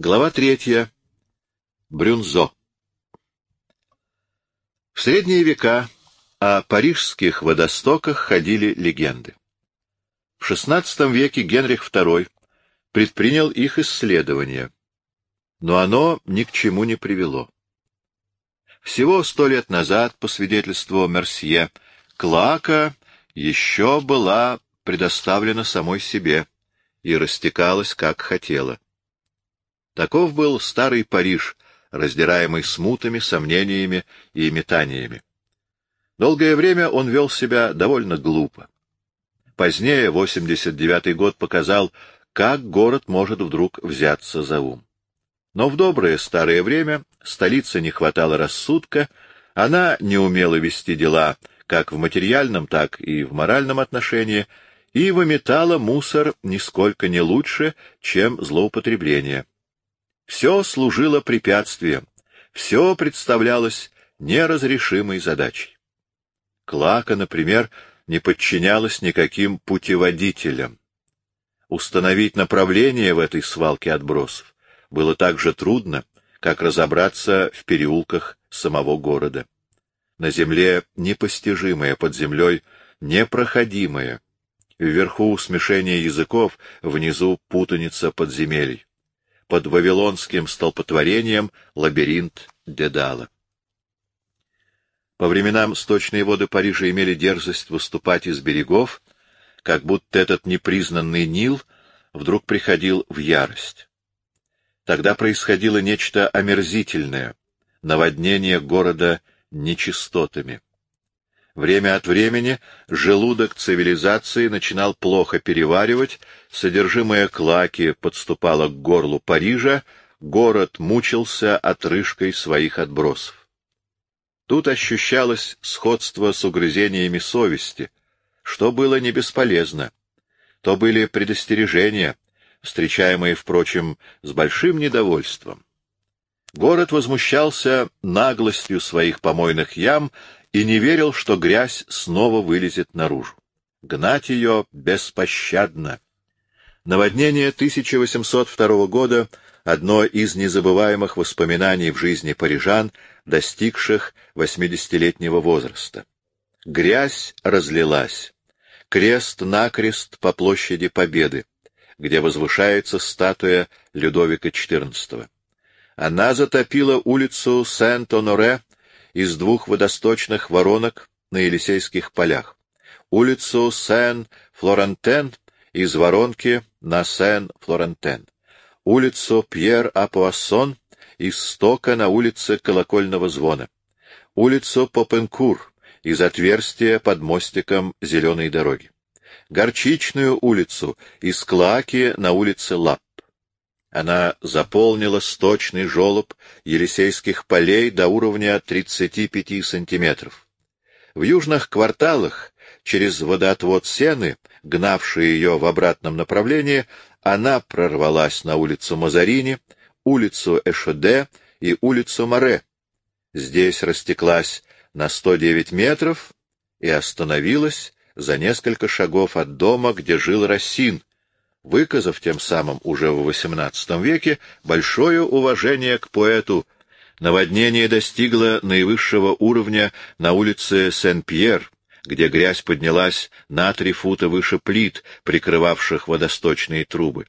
Глава третья. Брюнзо. В средние века о парижских водостоках ходили легенды. В XVI веке Генрих II предпринял их исследование, но оно ни к чему не привело. Всего сто лет назад, по свидетельству Мерсье, Клака еще была предоставлена самой себе и растекалась, как хотела. Таков был старый Париж, раздираемый смутами, сомнениями и метаниями. Долгое время он вел себя довольно глупо. Позднее, 89-й год показал, как город может вдруг взяться за ум. Но в доброе старое время столице не хватало рассудка, она не умела вести дела как в материальном, так и в моральном отношении, и выметала мусор нисколько не лучше, чем злоупотребление. Все служило препятствием, все представлялось неразрешимой задачей. Клака, например, не подчинялась никаким путеводителям. Установить направление в этой свалке отбросов было так же трудно, как разобраться в переулках самого города. На земле непостижимое, под землей непроходимое. Вверху смешение языков, внизу путаница подземелий под вавилонским столпотворением лабиринт Дедала. По временам сточные воды Парижа имели дерзость выступать из берегов, как будто этот непризнанный Нил вдруг приходил в ярость. Тогда происходило нечто омерзительное — наводнение города нечистотами. Время от времени желудок цивилизации начинал плохо переваривать, содержимое клаки подступало к горлу Парижа, город мучился отрыжкой своих отбросов. Тут ощущалось сходство с угрызениями совести, что было не бесполезно. То были предостережения, встречаемые, впрочем, с большим недовольством. Город возмущался наглостью своих помойных ям и не верил, что грязь снова вылезет наружу. Гнать ее беспощадно. Наводнение 1802 года — одно из незабываемых воспоминаний в жизни парижан, достигших 80-летнего возраста. Грязь разлилась. Крест-накрест по площади Победы, где возвышается статуя Людовика XIV. Она затопила улицу Сент-Оноре из двух водосточных воронок на Елисейских полях, улицу Сен-Флорентен из воронки на Сен-Флорентен, улицу Пьер-Апуассон из стока на улице Колокольного звона, улицу Попенкур из отверстия под мостиком Зеленой дороги, Горчичную улицу из Клаки на улице Лап, она заполнила сточный желоб Елисейских полей до уровня 35 сантиметров. В южных кварталах, через водоотвод Сены, гнавший ее в обратном направлении, она прорвалась на улицу Мазарини, улицу Эшоде и улицу Море. Здесь растеклась на 109 метров и остановилась за несколько шагов от дома, где жил Рассин, выказав тем самым уже в XVIII веке большое уважение к поэту. Наводнение достигло наивысшего уровня на улице Сен-Пьер, где грязь поднялась на три фута выше плит, прикрывавших водосточные трубы,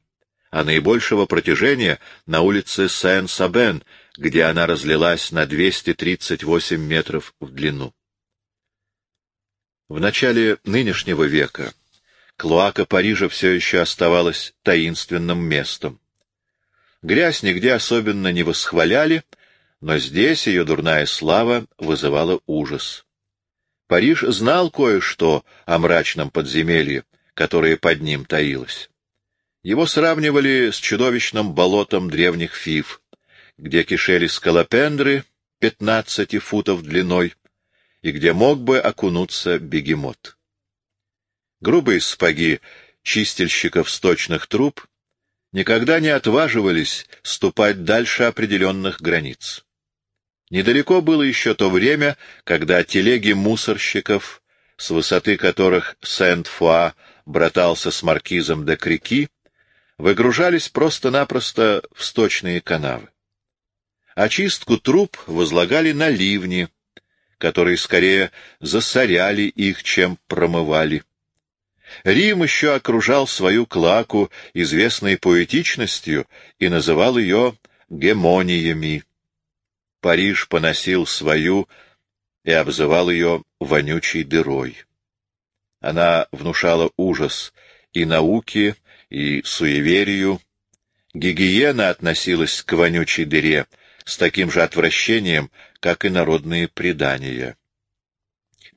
а наибольшего протяжения на улице Сен-Сабен, где она разлилась на 238 метров в длину. В начале нынешнего века Клоака Парижа все еще оставалась таинственным местом. Грязь нигде особенно не восхваляли, но здесь ее дурная слава вызывала ужас. Париж знал кое-что о мрачном подземелье, которое под ним таилось. Его сравнивали с чудовищным болотом древних фив, где кишели скалопендры пятнадцати футов длиной и где мог бы окунуться бегемот. Грубые сапоги чистильщиков сточных труб никогда не отваживались ступать дальше определенных границ. Недалеко было еще то время, когда телеги мусорщиков, с высоты которых Сент-Фуа братался с маркизом де Крики, выгружались просто-напросто в сточные канавы. Очистку труб возлагали на ливни, которые скорее засоряли их, чем промывали. Рим еще окружал свою клаку известной поэтичностью и называл ее гемониями. Париж поносил свою и обзывал ее вонючей дырой. Она внушала ужас и науке, и суеверию. Гигиена относилась к вонючей дыре с таким же отвращением, как и народные предания.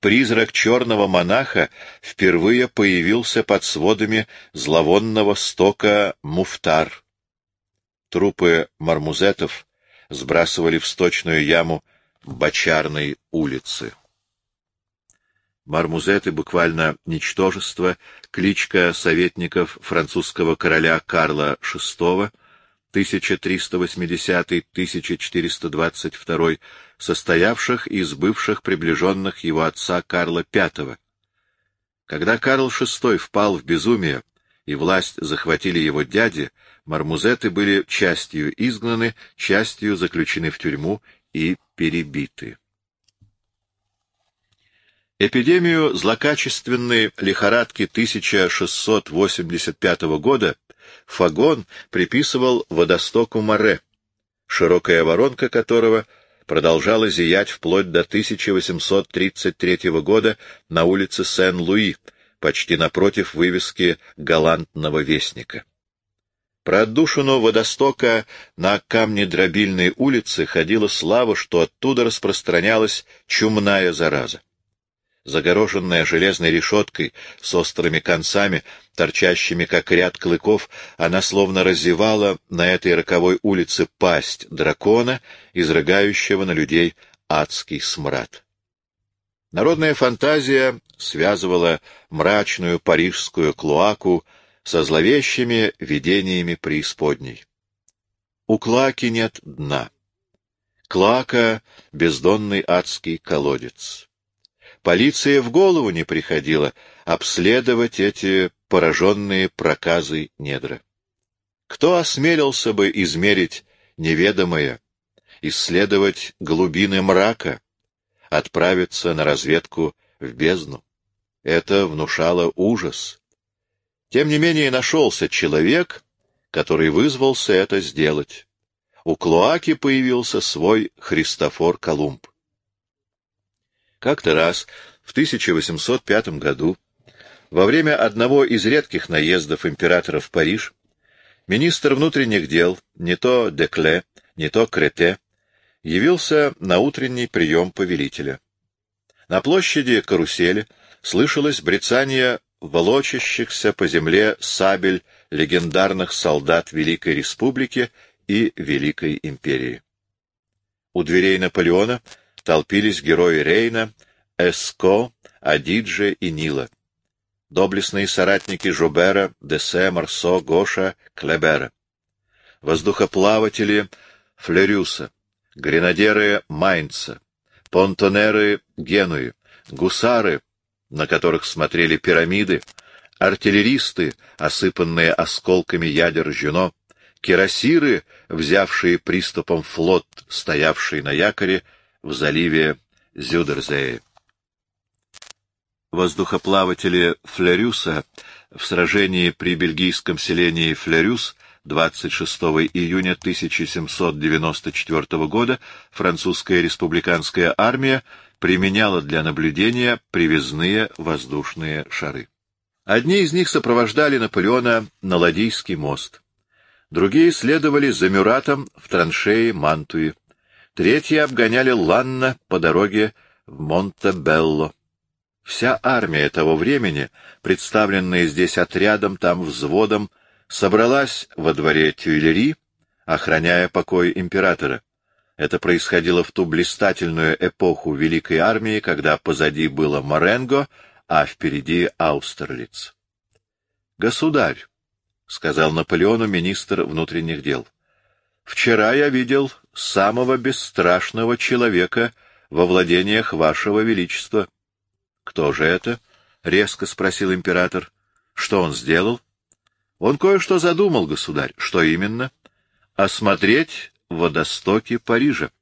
Призрак черного монаха впервые появился под сводами зловонного стока Муфтар. Трупы мармузетов сбрасывали в сточную яму Бочарной улицы. Мармузеты буквально ничтожество, кличка советников французского короля Карла VI 1380-1422, состоявших из бывших приближенных его отца Карла V. Когда Карл VI впал в безумие и власть захватили его дяди, мармузеты были частью изгнаны, частью заключены в тюрьму и перебиты. Эпидемию злокачественной лихорадки 1685 года Фагон приписывал водостоку Море, широкая воронка которого продолжала зиять вплоть до 1833 года на улице Сен-Луи, почти напротив вывески «Галантного вестника». Про отдушину водостока на камне-дробильной улице ходила слава, что оттуда распространялась чумная зараза загороженная железной решеткой с острыми концами, торчащими как ряд клыков, она словно разевала на этой роковой улице пасть дракона, изрыгающего на людей адский смрад. Народная фантазия связывала мрачную парижскую клоаку со зловещими видениями преисподней. У клаки нет дна. Клака — бездонный адский колодец. Полиция в голову не приходила обследовать эти пораженные проказы недра. Кто осмелился бы измерить неведомое, исследовать глубины мрака, отправиться на разведку в бездну? Это внушало ужас. Тем не менее нашелся человек, который вызвался это сделать. У Клоаки появился свой Христофор Колумб. Как-то раз, в 1805 году, во время одного из редких наездов императора в Париж, министр внутренних дел, не то Декле, не то Крете, явился на утренний прием повелителя. На площади карусели слышалось брецание волочащихся по земле сабель легендарных солдат Великой Республики и Великой Империи. У дверей Наполеона толпились герои Рейна, Эско, Адиджи и Нила. Доблестные соратники Жубера, Десе, Марсо, Гоша, Клебера. Воздухоплаватели Флерюса, гренадеры Майнца, понтонеры Генуи, гусары, на которых смотрели пирамиды, артиллеристы, осыпанные осколками ядер Жюно, кирасиры, взявшие приступом флот, стоявший на якоре, в заливе Зюдерзее. Воздухоплаватели Флерюса в сражении при бельгийском селении Флерюс 26 июня 1794 года французская республиканская армия применяла для наблюдения привезные воздушные шары. Одни из них сопровождали Наполеона на Ладийский мост, другие следовали за Мюратом в траншеи Мантуи, Третьи обгоняли Ланна по дороге в Монтебелло. Вся армия того времени, представленная здесь отрядом, там взводом, собралась во дворе Тюильри, охраняя покой императора. Это происходило в ту блистательную эпоху Великой Армии, когда позади было Моренго, а впереди Аустерлиц. «Государь», — сказал Наполеону министр внутренних дел, — «вчера я видел самого бесстрашного человека во владениях вашего величества. — Кто же это? — резко спросил император. — Что он сделал? Он кое-что задумал, государь. Что именно? Осмотреть водостоки Парижа.